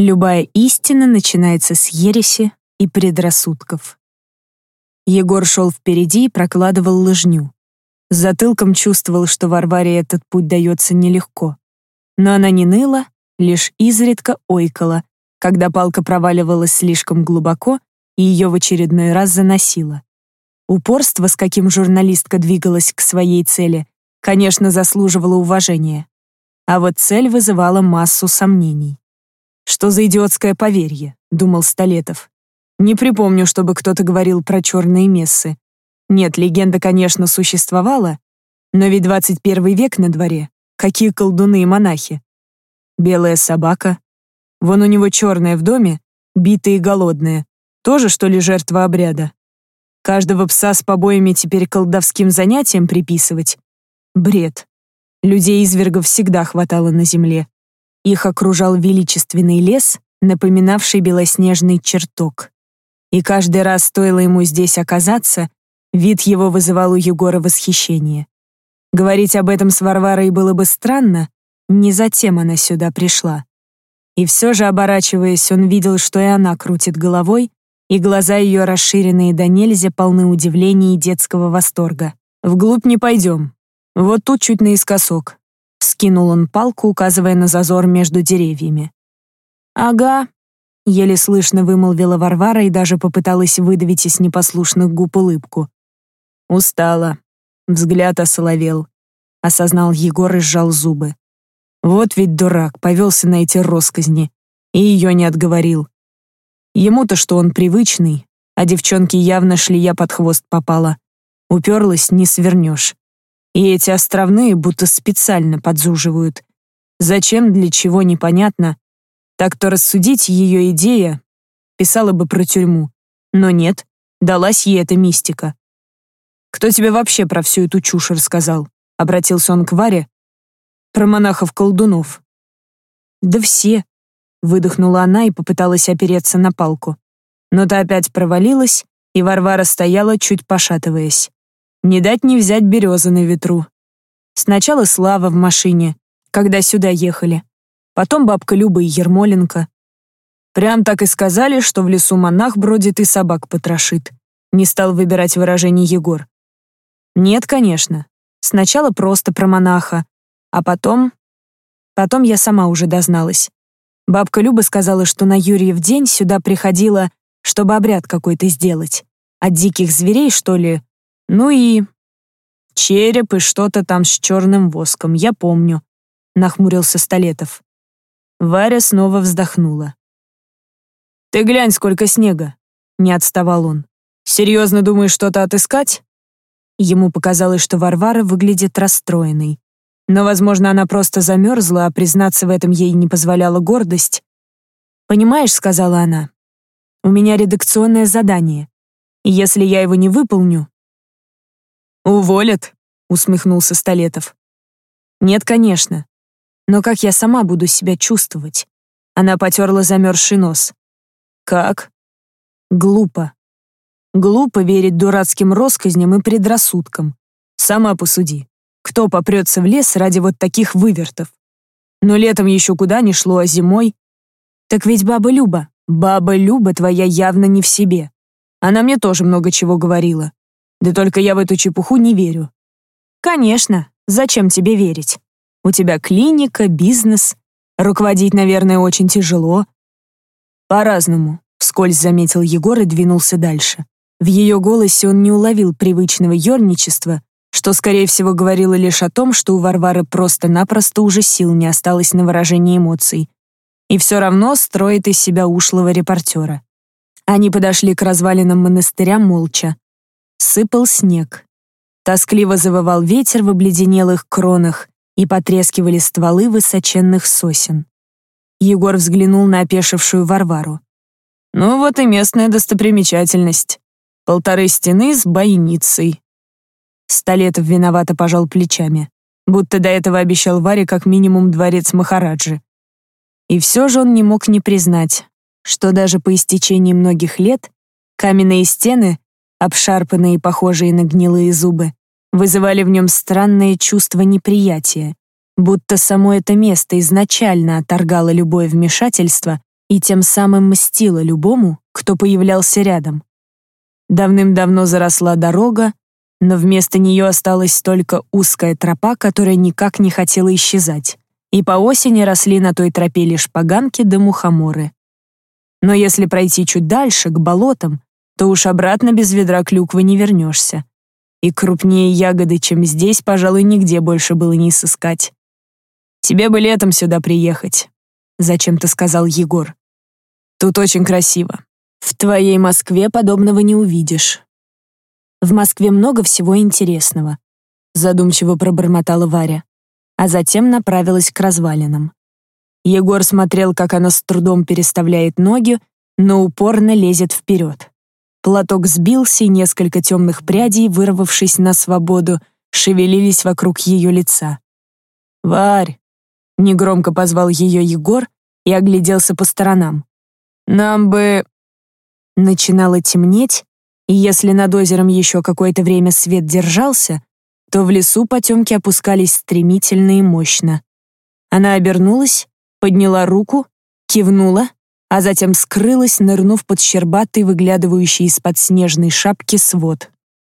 Любая истина начинается с ереси и предрассудков. Егор шел впереди и прокладывал лыжню. С затылком чувствовал, что Варваре этот путь дается нелегко. Но она не ныла, лишь изредка ойкала, когда палка проваливалась слишком глубоко и ее в очередной раз заносило. Упорство, с каким журналистка двигалась к своей цели, конечно, заслуживало уважения. А вот цель вызывала массу сомнений. «Что за идиотское поверье?» — думал Столетов. «Не припомню, чтобы кто-то говорил про черные мессы. Нет, легенда, конечно, существовала, но ведь 21 век на дворе. Какие колдуны и монахи? Белая собака. Вон у него черная в доме, битая и голодная. Тоже, что ли, жертва обряда? Каждого пса с побоями теперь колдовским занятиям приписывать? Бред. Людей-извергов всегда хватало на земле. Их окружал величественный лес, напоминавший белоснежный чертог. И каждый раз стоило ему здесь оказаться, вид его вызывал у Егора восхищение. Говорить об этом с Варварой было бы странно, не затем она сюда пришла. И все же, оборачиваясь, он видел, что и она крутит головой, и глаза ее, расширенные до нельзя, полны удивления и детского восторга. «Вглубь не пойдем», вот тут чуть наискосок. Скинул он палку, указывая на зазор между деревьями. «Ага», — еле слышно вымолвила Варвара и даже попыталась выдавить из непослушных губ улыбку. «Устала». Взгляд осоловел. Осознал Егор и сжал зубы. Вот ведь дурак, повелся на эти росказни. И ее не отговорил. Ему-то что он привычный, а девчонке явно шлия под хвост попала. Уперлась, не свернешь. И эти островные будто специально подзуживают. Зачем, для чего, непонятно. Так-то рассудить ее идея писала бы про тюрьму. Но нет, далась ей эта мистика. «Кто тебе вообще про всю эту чушь рассказал?» — обратился он к Варе. «Про монахов-колдунов». «Да все», — выдохнула она и попыталась опереться на палку. Но та опять провалилась, и Варвара стояла, чуть пошатываясь. Не дать не взять березы на ветру. Сначала Слава в машине, когда сюда ехали. Потом бабка Люба и Ермоленко. Прям так и сказали, что в лесу монах бродит и собак потрошит. Не стал выбирать выражение Егор. Нет, конечно. Сначала просто про монаха, а потом... Потом я сама уже дозналась. Бабка Люба сказала, что на Юрьев день сюда приходила, чтобы обряд какой-то сделать. От диких зверей, что ли, ну и... Череп и что-то там с черным воском, я помню, нахмурился Столетов. Варя снова вздохнула. «Ты глянь, сколько снега!» — не отставал он. «Серьезно думаешь что-то отыскать?» Ему показалось, что Варвара выглядит расстроенной. Но, возможно, она просто замерзла, а признаться в этом ей не позволяла гордость. «Понимаешь», — сказала она, — «у меня редакционное задание, и если я его не выполню, «Уволят?» — усмехнулся Столетов. «Нет, конечно. Но как я сама буду себя чувствовать?» Она потерла замерзший нос. «Как?» «Глупо. Глупо верить дурацким россказням и предрассудкам. Сама посуди. Кто попрется в лес ради вот таких вывертов? Но летом еще куда ни шло, а зимой... Так ведь баба Люба, баба Люба твоя явно не в себе. Она мне тоже много чего говорила. Да только я в эту чепуху не верю. Конечно, зачем тебе верить? У тебя клиника, бизнес. Руководить, наверное, очень тяжело. По-разному, вскользь заметил Егор и двинулся дальше. В ее голосе он не уловил привычного ерничества, что, скорее всего, говорило лишь о том, что у Варвары просто-напросто уже сил не осталось на выражение эмоций. И все равно строит из себя ушлого репортера. Они подошли к развалинам монастыря молча. Сыпал снег. Тоскливо завывал ветер в обледенелых кронах и потрескивали стволы высоченных сосен. Егор взглянул на опешившую Варвару. «Ну вот и местная достопримечательность. Полторы стены с бойницей». Столетов виновато пожал плечами, будто до этого обещал Варе как минимум дворец Махараджи. И все же он не мог не признать, что даже по истечении многих лет каменные стены обшарпанные похожие на гнилые зубы, вызывали в нем странное чувство неприятия, будто само это место изначально отторгало любое вмешательство и тем самым мстила любому, кто появлялся рядом. Давным-давно заросла дорога, но вместо нее осталась только узкая тропа, которая никак не хотела исчезать, и по осени росли на той тропе лишь поганки да мухоморы. Но если пройти чуть дальше, к болотам, то уж обратно без ведра клюквы не вернешься. И крупнее ягоды, чем здесь, пожалуй, нигде больше было не сыскать. «Тебе бы летом сюда приехать», — зачем-то сказал Егор. «Тут очень красиво. В твоей Москве подобного не увидишь». «В Москве много всего интересного», — задумчиво пробормотала Варя, а затем направилась к развалинам. Егор смотрел, как она с трудом переставляет ноги, но упорно лезет вперед. Платок сбился, и несколько темных прядей, вырвавшись на свободу, шевелились вокруг ее лица. «Варь!» — негромко позвал ее Егор и огляделся по сторонам. «Нам бы...» Начинало темнеть, и если над озером еще какое-то время свет держался, то в лесу потемки опускались стремительно и мощно. Она обернулась, подняла руку, кивнула, а затем скрылась, нырнув под щербатый, выглядывающий из-под снежной шапки свод.